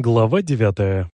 Глава девятая.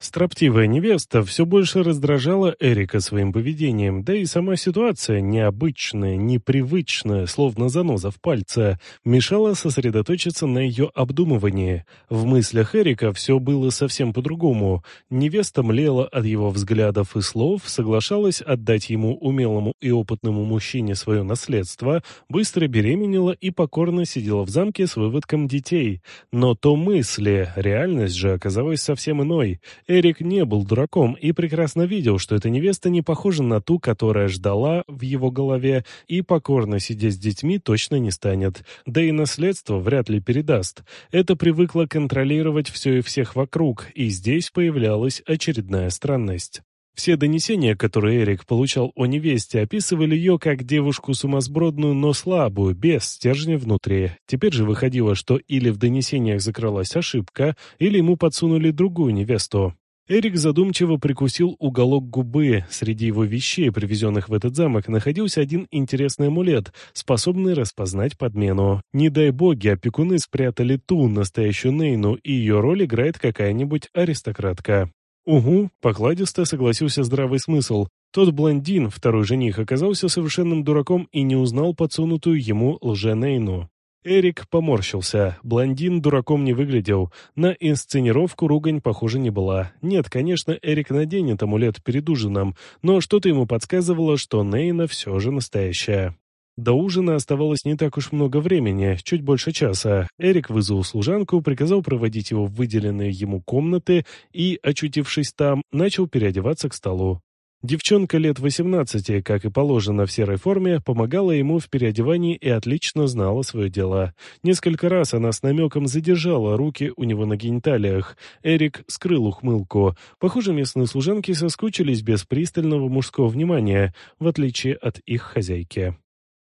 Строптивая невеста все больше раздражала Эрика своим поведением, да и сама ситуация, необычная, непривычная, словно заноза в пальце, мешала сосредоточиться на ее обдумывании. В мыслях Эрика все было совсем по-другому. Невеста млела от его взглядов и слов, соглашалась отдать ему умелому и опытному мужчине свое наследство, быстро беременела и покорно сидела в замке с выводком детей. Но то мысли, реальность же оказалась совсем иной – Эрик не был дураком и прекрасно видел, что эта невеста не похожа на ту, которая ждала в его голове, и покорно сидеть с детьми точно не станет. Да и наследство вряд ли передаст. Это привыкла контролировать все и всех вокруг, и здесь появлялась очередная странность. Все донесения, которые Эрик получал о невесте, описывали ее как девушку сумасбродную, но слабую, без стержня внутри. Теперь же выходило, что или в донесениях закралась ошибка, или ему подсунули другую невесту. Эрик задумчиво прикусил уголок губы. Среди его вещей, привезенных в этот замок, находился один интересный амулет, способный распознать подмену. Не дай боги, опекуны спрятали ту, настоящую Нейну, и ее роль играет какая-нибудь аристократка. «Угу», — покладисто согласился здравый смысл. Тот блондин, второй жених, оказался совершенным дураком и не узнал подсунутую ему лже-Нейну. Эрик поморщился. Блондин дураком не выглядел. На инсценировку ругань, похоже, не была. Нет, конечно, Эрик наденет амулет перед ужином, но что-то ему подсказывало, что Нейна все же настоящая. До ужина оставалось не так уж много времени, чуть больше часа. Эрик вызвал служанку, приказал проводить его в выделенные ему комнаты и, очутившись там, начал переодеваться к столу. Девчонка лет 18, как и положено в серой форме, помогала ему в переодевании и отлично знала свое дело. Несколько раз она с намеком задержала руки у него на гениталиях. Эрик скрыл ухмылку. Похоже, местные служанки соскучились без пристального мужского внимания, в отличие от их хозяйки.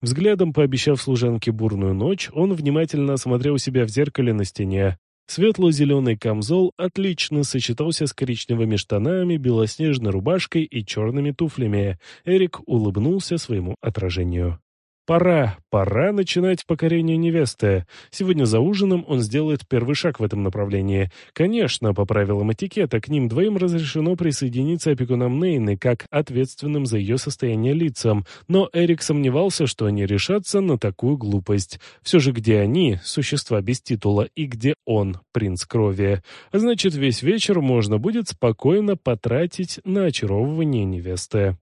Взглядом пообещав служанке бурную ночь, он внимательно осмотрел себя в зеркале на стене. Светло-зеленый камзол отлично сочетался с коричневыми штанами, белоснежной рубашкой и черными туфлями. Эрик улыбнулся своему отражению. Пора, пора начинать покорение невесты. Сегодня за ужином он сделает первый шаг в этом направлении. Конечно, по правилам этикета, к ним двоим разрешено присоединиться опекунам Нейны, как ответственным за ее состояние лицам, но Эрик сомневался, что они решатся на такую глупость. Все же где они, существа без титула, и где он, принц крови? Значит, весь вечер можно будет спокойно потратить на очаровывание невесты.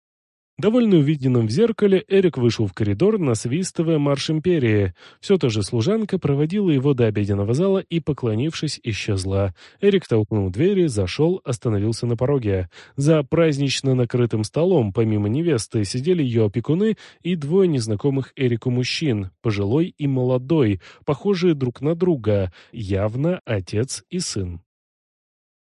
Довольно увиденным в зеркале, Эрик вышел в коридор, насвистывая марш империи. Все та же служанка проводила его до обеденного зала и, поклонившись, исчезла. Эрик толкнул двери, зашел, остановился на пороге. За празднично накрытым столом, помимо невесты, сидели ее опекуны и двое незнакомых Эрику мужчин, пожилой и молодой, похожие друг на друга, явно отец и сын.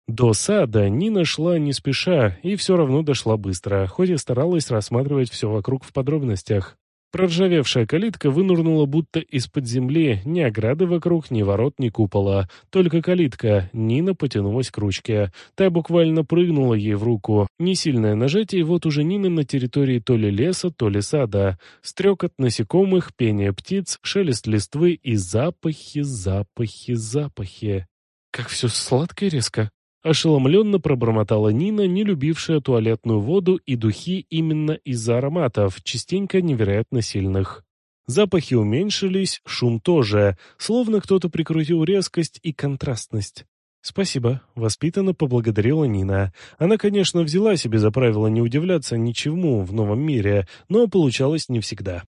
До сада Нина шла не спеша и все равно дошла быстро, хоть и старалась рассматривать все вокруг в подробностях. Проржавевшая калитка вынурнула будто из-под земли, ни ограды вокруг, ни ворот, ни купола. Только калитка. Нина потянулась к ручке. Та буквально прыгнула ей в руку. Несильное нажатие, вот уже Нина на территории то ли леса, то ли сада. Стрекот насекомых, пение птиц, шелест листвы и запахи, запахи, запахи. Как все сладко и резко. Ошеломленно пробормотала Нина, не любившая туалетную воду и духи именно из-за ароматов, частенько невероятно сильных. Запахи уменьшились, шум тоже, словно кто-то прикрутил резкость и контрастность. «Спасибо», — воспитанно поблагодарила Нина. Она, конечно, взяла себе за правило не удивляться ничему в новом мире, но получалось не всегда.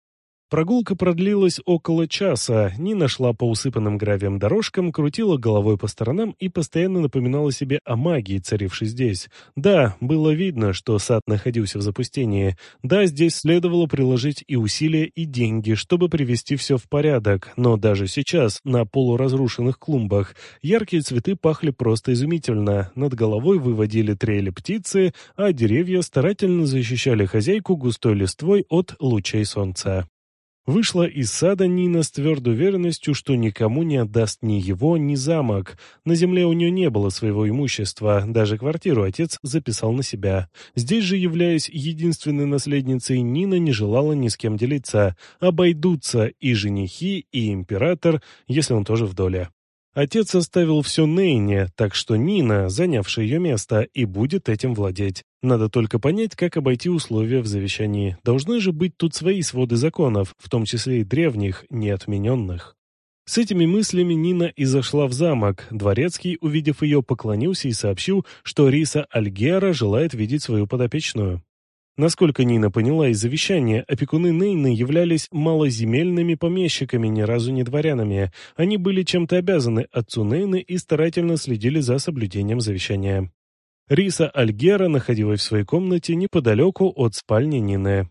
Прогулка продлилась около часа. Нина шла по усыпанным гравием дорожкам, крутила головой по сторонам и постоянно напоминала себе о магии, царившей здесь. Да, было видно, что сад находился в запустении. Да, здесь следовало приложить и усилия, и деньги, чтобы привести все в порядок. Но даже сейчас, на полуразрушенных клумбах, яркие цветы пахли просто изумительно. Над головой выводили трели птицы, а деревья старательно защищали хозяйку густой листвой от лучей солнца. Вышла из сада Нина с твердой уверенностью, что никому не отдаст ни его, ни замок. На земле у нее не было своего имущества, даже квартиру отец записал на себя. Здесь же, являясь единственной наследницей, Нина не желала ни с кем делиться. Обойдутся и женихи, и император, если он тоже в доле. Отец оставил все Нейне, так что Нина, занявшая ее место, и будет этим владеть. Надо только понять, как обойти условия в завещании. Должны же быть тут свои своды законов, в том числе и древних, неотмененных. С этими мыслями Нина и зашла в замок. Дворецкий, увидев ее, поклонился и сообщил, что Риса Альгера желает видеть свою подопечную. Насколько Нина поняла из завещания, опекуны Нейны являлись малоземельными помещиками, ни разу не дворянами. Они были чем-то обязаны отцу Нейны и старательно следили за соблюдением завещания. Риса Альгера находилась в своей комнате неподалеку от спальни Нины.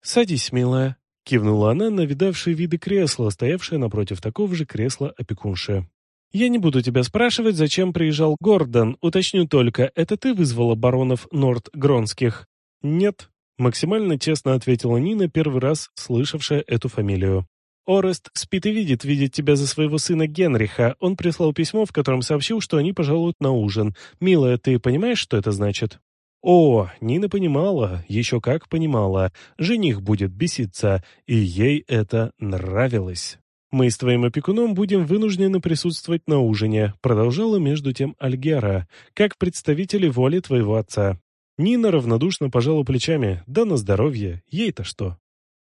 «Садись, милая», — кивнула она на видавшие виды кресла, стоявшее напротив такого же кресла опекунши. «Я не буду тебя спрашивать, зачем приезжал Гордон. Уточню только, это ты вызвала баронов Норт-Гронских?» «Нет», — максимально честно ответила Нина, первый раз слышавшая эту фамилию. «Орест спит и видит, видит тебя за своего сына Генриха. Он прислал письмо, в котором сообщил, что они пожалуют на ужин. Милая, ты понимаешь, что это значит?» О, Нина понимала, еще как понимала. Жених будет беситься, и ей это нравилось. «Мы с твоим опекуном будем вынуждены присутствовать на ужине», продолжала между тем Альгера, как представители воли твоего отца. Нина равнодушно пожала плечами. Да на здоровье, ей-то что.